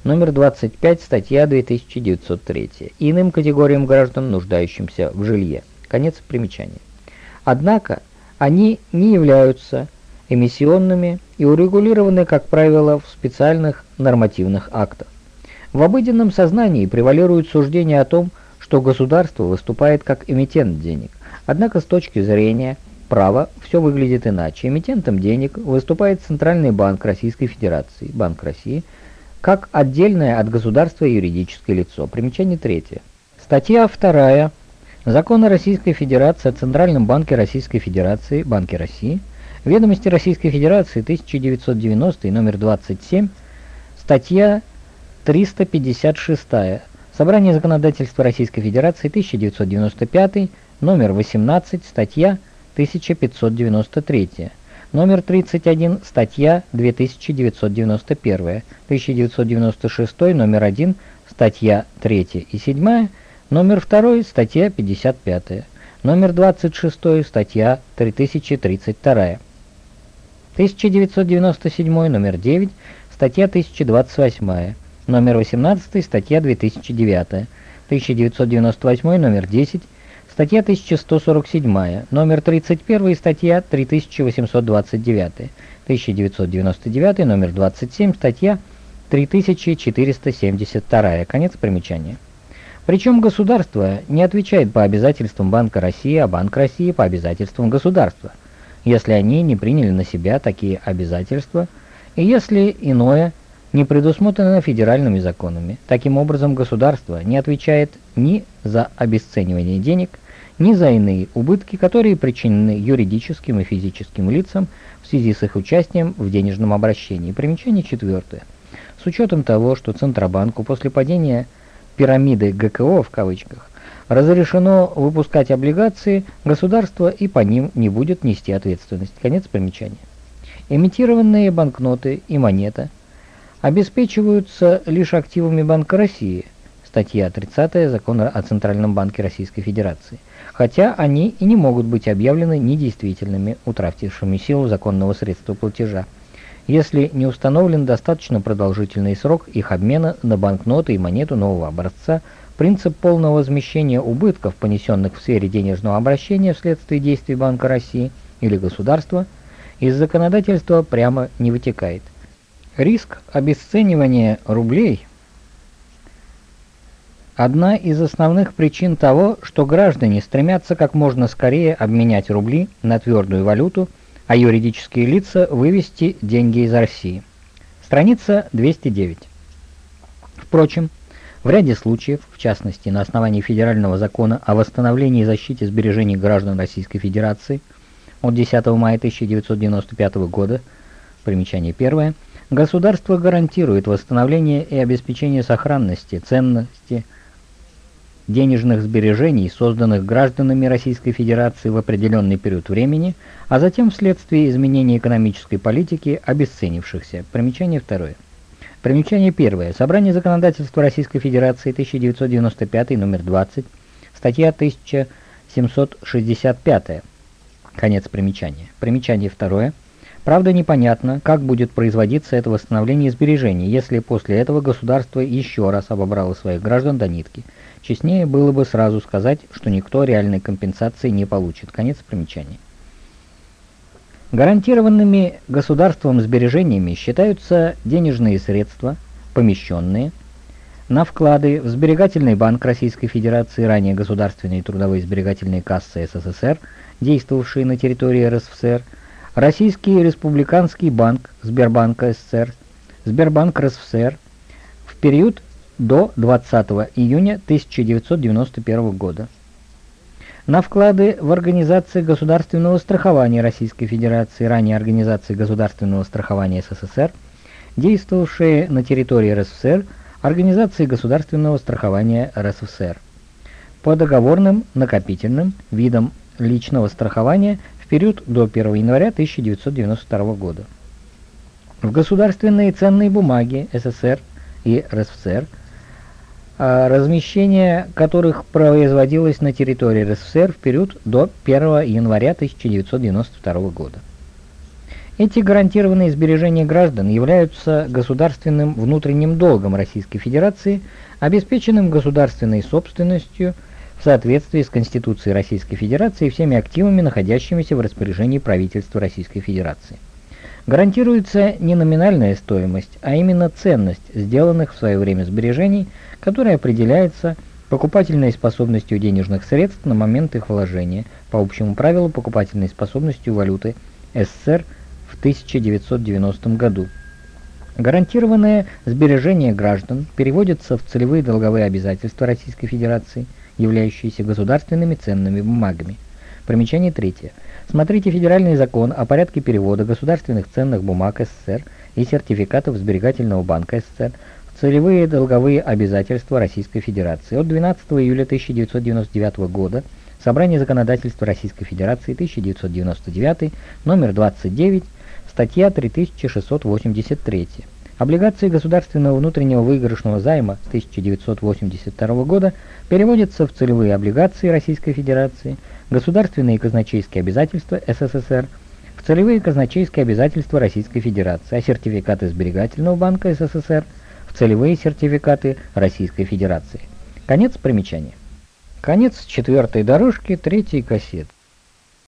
Номер 25, статья 2903. Иным категориям граждан, нуждающимся в жилье. Конец примечания. Однако, они не являются эмиссионными и урегулированы, как правило, в специальных нормативных актах. В обыденном сознании превалирует суждение о том, что государство выступает как эмитент денег. Однако с точки зрения права все выглядит иначе. Эмитентом денег выступает Центральный банк Российской Федерации, Банк России, как отдельное от государства юридическое лицо. Примечание третье. Статья 2 Закона Российской Федерации о Центральном банке Российской Федерации, Банке России, Ведомости Российской Федерации, 1990, номер 27, статья 356. Собрание законодательства Российской Федерации, 1995, номер 18, статья 1593. Номер 31, статья 2991, 1996, номер 1, статья 3 и 7, номер 2, статья 55, номер 26, статья 3032, 1997, номер 9, статья 1028, номер 18, статья 2009, 1998, номер 10, статья 1147, номер 31, статья 3829, 1999, номер 27, статья 3472. Конец примечания. Причем государство не отвечает по обязательствам Банка России, а Банк России по обязательствам государства, если они не приняли на себя такие обязательства, и если иное не предусмотрено федеральными законами. Таким образом, государство не отвечает ни за обесценивание денег, ни за иные убытки, которые причинены юридическим и физическим лицам в связи с их участием в денежном обращении. Примечание четвертое. С учетом того, что Центробанку после падения пирамиды ГКО в кавычках разрешено выпускать облигации, государство и по ним не будет нести ответственность. Конец примечания. Эмитированные банкноты и монета обеспечиваются лишь активами Банка России, статья 30 Закона о Центральном банке Российской Федерации, хотя они и не могут быть объявлены недействительными, утратившими силу законного средства платежа если не установлен достаточно продолжительный срок их обмена на банкноты и монету нового образца, принцип полного возмещения убытков, понесенных в сфере денежного обращения вследствие действий Банка России или государства, из законодательства прямо не вытекает. Риск обесценивания рублей – одна из основных причин того, что граждане стремятся как можно скорее обменять рубли на твердую валюту – а юридические лица вывести деньги из России. Страница 209. Впрочем, в ряде случаев, в частности на основании Федерального закона о восстановлении и защите сбережений граждан Российской Федерации от 10 мая 1995 года, примечание первое, государство гарантирует восстановление и обеспечение сохранности, ценности, денежных сбережений, созданных гражданами Российской Федерации в определенный период времени, а затем вследствие изменения экономической политики, обесценившихся. Примечание второе. Примечание первое. Собрание законодательства Российской Федерации 1995, номер 20, статья 1765. Конец примечания. Примечание второе. Правда, непонятно, как будет производиться это восстановление сбережений, если после этого государство еще раз обобрало своих граждан до нитки – Честнее было бы сразу сказать, что никто реальной компенсации не получит. Конец примечания. Гарантированными государством сбережениями считаются денежные средства, помещенные на вклады в Сберегательный банк Российской Федерации, ранее Государственные трудовые сберегательные кассы СССР, действовавшие на территории РСФСР, Российский республиканский банк Сбербанка СССР, Сбербанк РСФСР в период до 20 июня 1991 года. На вклады в Организации государственного страхования Российской Федерации, ранее Организации государственного страхования СССР, действовавшие на территории РСФСР, Организации государственного страхования РСФСР. По договорным накопительным видам личного страхования в период до 1 января 1992 года. В государственные ценные бумаги СССР и РСФСР – размещение которых производилось на территории РСФСР в период до 1 января 1992 года. Эти гарантированные сбережения граждан являются государственным внутренним долгом Российской Федерации, обеспеченным государственной собственностью в соответствии с Конституцией Российской Федерации и всеми активами, находящимися в распоряжении правительства Российской Федерации. Гарантируется не номинальная стоимость, а именно ценность сделанных в свое время сбережений, которая определяется покупательной способностью денежных средств на момент их вложения по общему правилу покупательной способностью валюты СССР в 1990 году. Гарантированное сбережение граждан переводится в целевые долговые обязательства Российской Федерации, являющиеся государственными ценными бумагами. Примечание третье. Смотрите Федеральный закон о порядке перевода государственных ценных бумаг СССР и сертификатов Сберегательного банка СССР в целевые долговые обязательства Российской Федерации. От 12 июля 1999 года Собрание законодательства Российской Федерации 1999, номер 29, статья 3683. Облигации государственного внутреннего выигрышного займа 1982 года переводятся в целевые облигации Российской Федерации, государственные казначейские обязательства СССР, в целевые казначейские обязательства Российской Федерации, а сертификаты Сберегательного банка СССР в целевые сертификаты Российской Федерации. Конец примечания. Конец четвертой дорожки третьей кассеты.